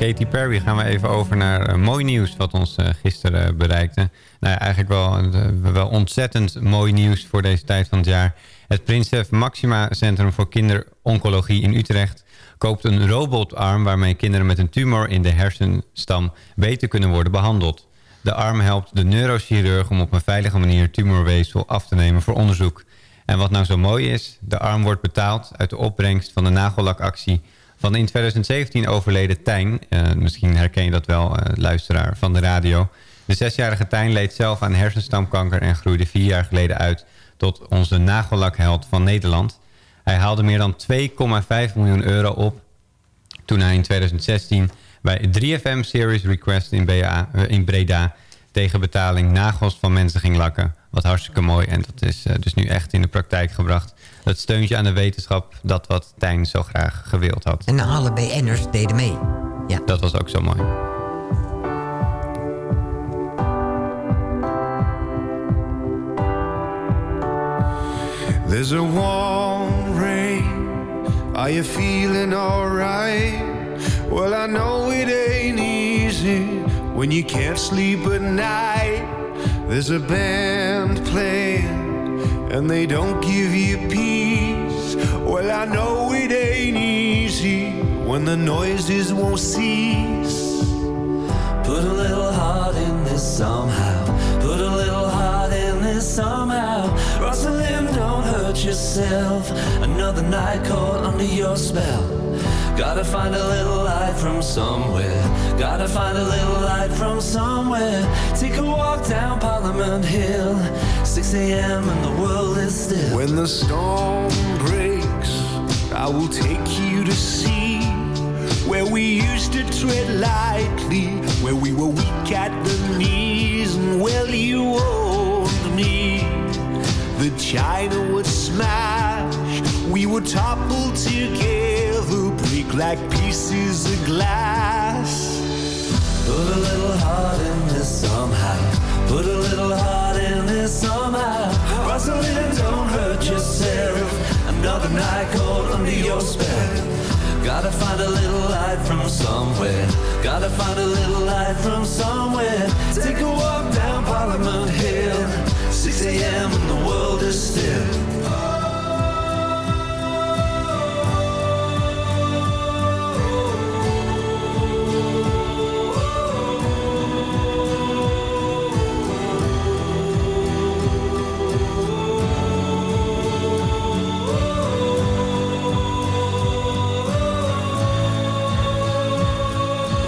Katy Perry gaan we even over naar eh, mooi nieuws wat ons eh, gisteren bereikte. Nou ja, eigenlijk wel, eh, wel ontzettend mooi nieuws voor deze tijd van het jaar. Het Prinses Maxima Centrum voor Kinderoncologie in Utrecht koopt een robotarm waarmee kinderen met een tumor in de hersenstam beter kunnen worden behandeld. De arm helpt de neurochirurg om op een veilige manier tumorweefsel af te nemen voor onderzoek. En wat nou zo mooi is, de arm wordt betaald uit de opbrengst van de nagellakactie van in 2017 overleden Tijn. Eh, misschien herken je dat wel, eh, luisteraar van de radio. De zesjarige Tijn leed zelf aan hersenstamkanker en groeide vier jaar geleden uit tot onze nagellakheld van Nederland. Hij haalde meer dan 2,5 miljoen euro op toen hij in 2016 bij 3FM Series Request in, eh, in Breda tegen betaling nagels van mensen ging lakken. Wat hartstikke mooi en dat is dus nu echt in de praktijk gebracht. Dat steuntje aan de wetenschap, dat wat Tijn zo graag gewild had. En alle BN'ers deden mee. Ja. Dat was ook zo mooi. There's a warm rain. Are you feeling alright? Well, I know it ain't easy when you can't sleep at night. There's a band playing and they don't give you peace. Well, I know it ain't easy when the noises won't cease. Put a little heart in this somehow. Put a little heart in this somehow. Rosalind, don't hurt yourself. Another night caught under your spell. Gotta find a little light from somewhere. Gotta find a little light from somewhere. Take a walk down Parliament Hill. 6 a.m. and the world is still. When the storm breaks, I will take you to see where we used to tread lightly, where we were weak at the knees, and well, you warned me The China would smash. We would topple together, break like pieces of glass. Put a little heart in this this somehow. Rosalind, don't hurt yourself. Another night caught under your spell. Gotta find a little light from somewhere. Gotta find a little light from somewhere. Take a walk down Parliament Hill. 6 a.m. and the world is still.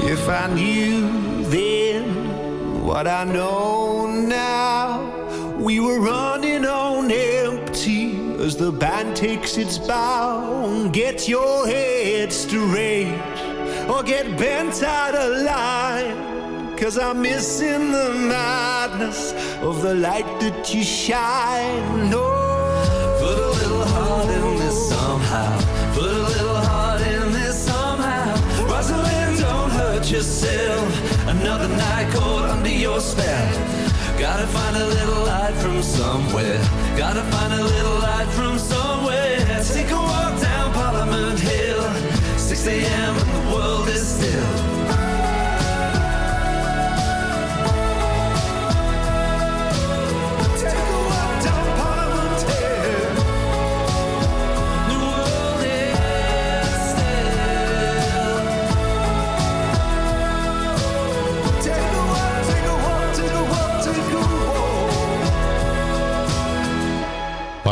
If I knew then what I know now, we were running on empty as the band takes its bow. Get your head straight or get bent out of line. Cause I'm missing the madness of the light that you shine. No. Put a little heart in this somehow. Hurt yourself. Another night caught under your spell. Gotta find a little light from somewhere. Gotta find a little light from somewhere. Take a walk down Parliament Hill. 6 a.m. and the world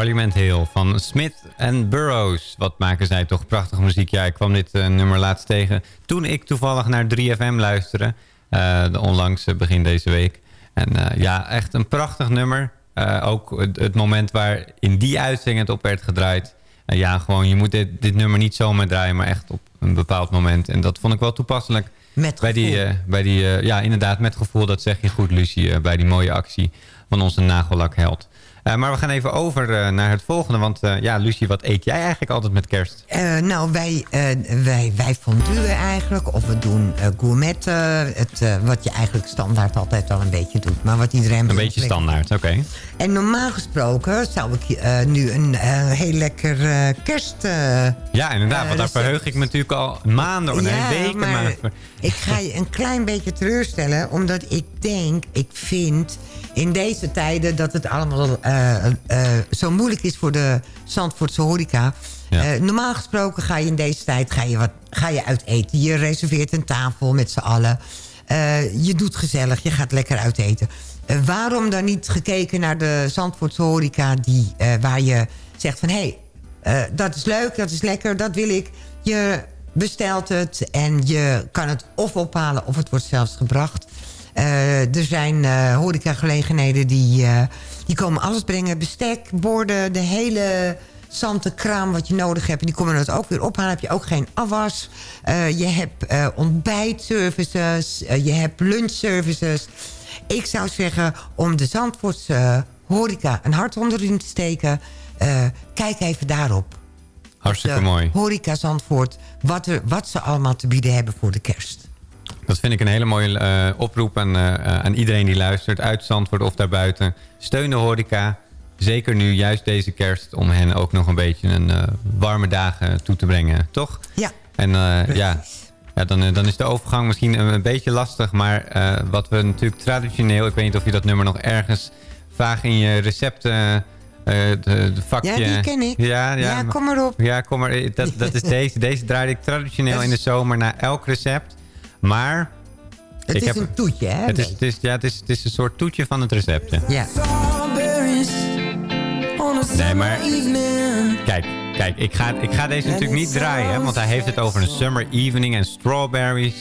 Parliament Hill van Smith en Burroughs. Wat maken zij toch prachtige muziek. Ja, ik kwam dit eh, nummer laatst tegen toen ik toevallig naar 3FM luisterde. eh, onlangs eh, begin deze week. En ja, echt een prachtig nummer. Ook het, het moment waar in die uitzending het op werd gedraaid. Ja, gewoon je moet dit, dit nummer niet zomaar draaien, maar echt op een bepaald moment. En dat vond ik wel toepasselijk. Met bij die, bij die Ja, inderdaad, met gevoel. Dat zeg je goed, Lucie. bij die mooie actie van onze nagellakheld. Eh, maar we gaan even over eh, naar het volgende. Want eh, ja, Lucie, wat eet jij eigenlijk altijd met kerst? Nou, wij, wij, wij fonduen eigenlijk. Of we doen gourmet. eh, het, wat je eigenlijk standaard altijd al een beetje doet. Maar wat iedereen... Een beetje standaard, oké. En normaal gesproken zou ik nu een heel lekker kerst... Ja, inderdaad. want daar verheug ik me natuurlijk al maanden, of Ja, weken. maar Maar... ik ga je een klein beetje teleurstellen. Omdat ik denk, ik vind in deze tijden dat het allemaal eh, eh, zo moeilijk is voor de Zandvoortse horeca. Ja. Eh, normaal gesproken ga je in deze tijd ga je wat, ga je uit eten. Je reserveert een tafel met z'n allen. Je doet gezellig, je gaat lekker uit eten. Waarom dan niet gekeken naar de Zandvoortse horeca... Die, waar je zegt van... hé, hey, dat is leuk, dat is lekker, dat wil ik. Je bestelt het en je kan het of ophalen of het wordt zelfs gebracht. Eh, er zijn eh horecagelegenheden die, eh, die komen alles brengen. Bestek, borden, de hele zante kraam wat je nodig hebt. En die komen het ook weer ophalen. Heb je ook geen afwas. Je hebt ontbijtservices. je hebt lunchservices. Ik zou zeggen om de Zandvoortse horeca een hart onder de riem te steken. kijk even daarop. Hartstikke De mooi. Horeca Zandvoort. Wat, er, wat ze allemaal te bieden hebben voor de kerst. Dat vind ik een hele mooie eh, oproep aan, eh, aan iedereen die luistert. Uit Zandvoort of daarbuiten. Steun de horeca. Zeker nu, juist deze kerst. Om hen ook nog een beetje een eh, warme dagen toe te brengen. Toch? Ja. En ja, ja dan, dan is de overgang misschien een, een beetje lastig. Maar wat we natuurlijk traditioneel... Ik weet niet of je dat nummer nog ergens vaag in je recepten... de, de vakje... Ja, die ken ik. Ja, ja, Ja, kom maar op. Ja, kom maar. Dat, dat is deze. Deze draaide ik traditioneel in de zomer na elk recept. Maar... Het ik is een toetje, hè? Het is, het, is, ja, het, is, het is een soort toetje van het recept. Ja. Ja. Nee, maar kijk, kijk ik, ga, ik ga deze natuurlijk niet draaien. hè, Want hij heeft het over een summer evening en strawberries.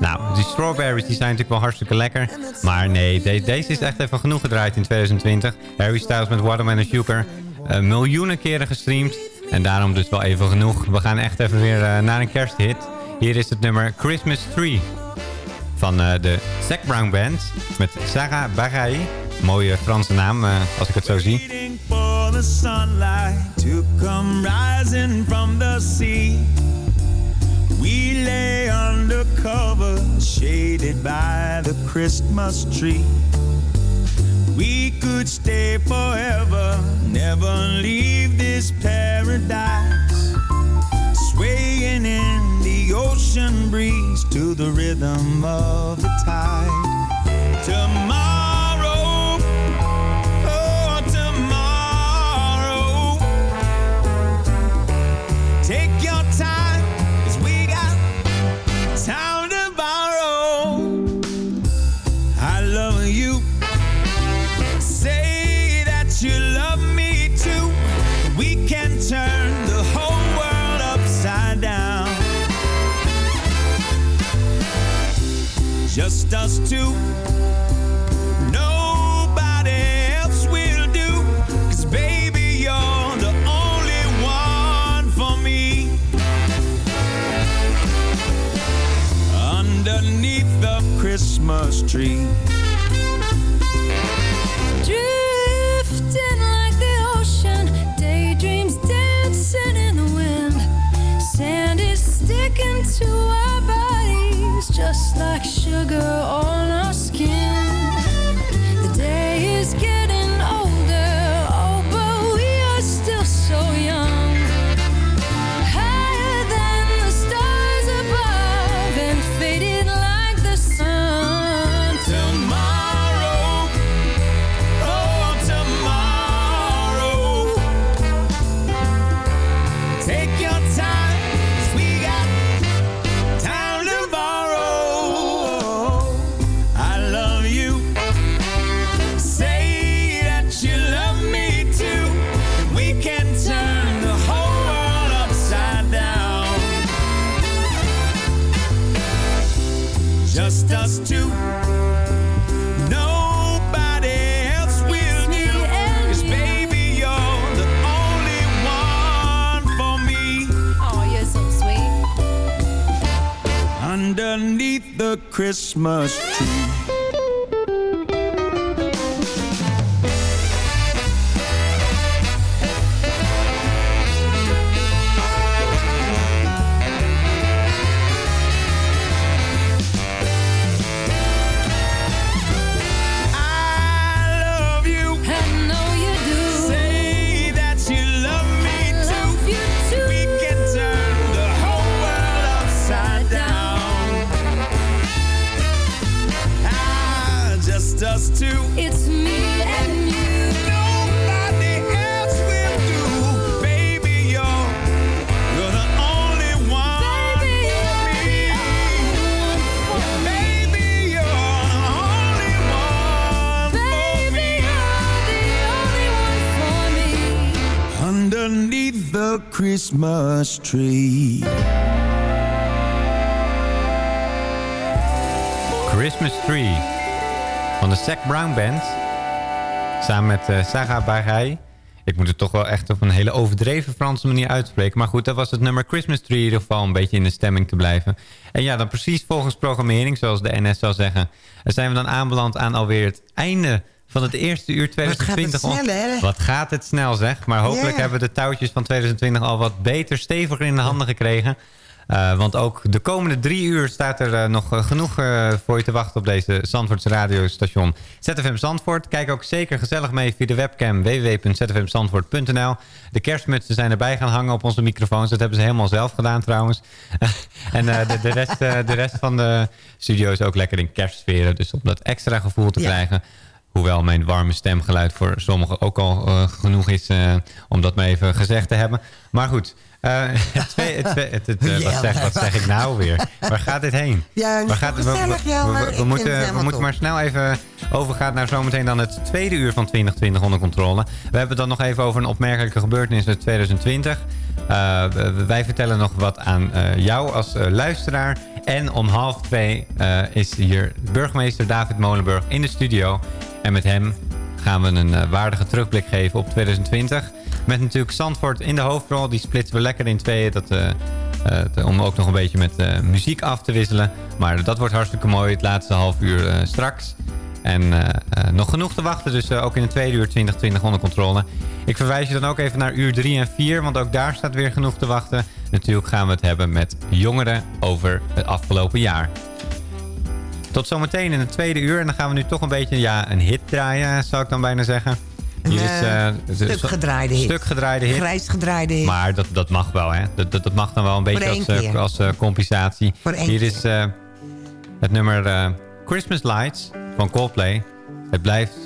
Nou, die strawberries die zijn natuurlijk wel hartstikke lekker. Maar nee, de- deze is echt even genoeg gedraaid in 2020. Harry Styles met Watermelon Sugar. eh, miljoenen keren gestreamd. En daarom dus wel even genoeg. We gaan echt even weer eh, naar een kersthit. Hier is het nummer Christmas Tree. Van eh, de Zac Brown Band. Met Sarah Bagai. Mooie Franse naam, eh, als ik het zo zie. the. We lay under cover, shaded by the Christmas tree. We could stay forever, never leave this paradise. Ocean breeze to the rhythm of the tide. Us two. Nobody else will do. Cause baby, you're the only one for me. Underneath the Christmas tree. Just like sugar on our skin. Christmas Christmas Tree van de Zac Brown Band. Samen met eh, Saga Bagai. Ik moet het toch wel echt op een hele overdreven Franse manier uitspreken. Maar goed, dat was het nummer Christmas Tree in ieder geval een beetje in de stemming te blijven. En ja, dan precies volgens programmering, zoals de NS zou zeggen... zijn we dan aanbeland aan alweer het einde van het eerste uur 2020. Wat gaat het snel, hè? Wat gaat het snel, zeg. Maar hopelijk hebben we de touwtjes van 2020 al wat beter, steviger in de handen gekregen. Uh, want ook de komende drie uur staat er uh, nog uh, genoeg voor je te wachten op deze Zandvoorts radiostation ZFM Zandvoort. Kijk ook zeker gezellig mee via de webcam www.zfmzandvoort.nl. De kerstmutsen zijn erbij gaan hangen op onze microfoons. Dat hebben ze helemaal zelf gedaan trouwens. en de, de, rest, de rest van de studio is ook lekker in kerstsferen. Dus om dat extra gevoel te ja. krijgen... Hoewel mijn warme stemgeluid voor sommigen ook al genoeg is om dat maar even gezegd te hebben. Maar goed, uh, twee, het het, wat, zeg, wat zeg ik nou weer? Waar gaat dit heen? Ja, Waar gaat, gezellig, we, we, we, we moeten, we moeten maar snel even overgaan naar zometeen dan het tweede uur van 2020 onder controle. We hebben het dan nog even over een opmerkelijke gebeurtenis uit 2020. wij vertellen nog wat aan jou als luisteraar. En om half twee is hier burgemeester David Molenburg in de studio. En met hem gaan we een waardige terugblik geven op 2020. Met natuurlijk Zandvoort in de hoofdrol. Die splitsen we lekker in tweeën. Dat, uh, te, om ook nog een beetje met muziek af te wisselen. Maar dat wordt hartstikke mooi. Het laatste half uur straks. En nog genoeg te wachten. Dus ook in het tweede uur 2020 onder controle. Ik verwijs je dan ook even naar uur 3 en 4. Want ook daar staat weer genoeg te wachten. Natuurlijk gaan we het hebben met jongeren over het afgelopen jaar. Tot zometeen in het tweede uur. En dan gaan we nu toch een beetje ja, een hit draaien, zou ik dan bijna zeggen. Hier is, uh, stuk gedraaide hit. Stuk gedraaide hit. Grijs gedraaide hit. Maar dat, dat mag wel, hè. Dat, dat, dat mag dan wel een beetje als, uh, als uh, compensatie. Hier is het nummer Christmas Lights van Coldplay. Het blijft,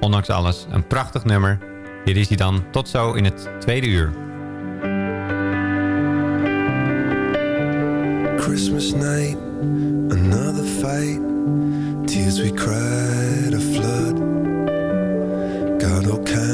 ondanks alles, een prachtig nummer. Hier is hij dan. Tot zo in het tweede uur. Christmas night, another fight. Tears we flood. Got all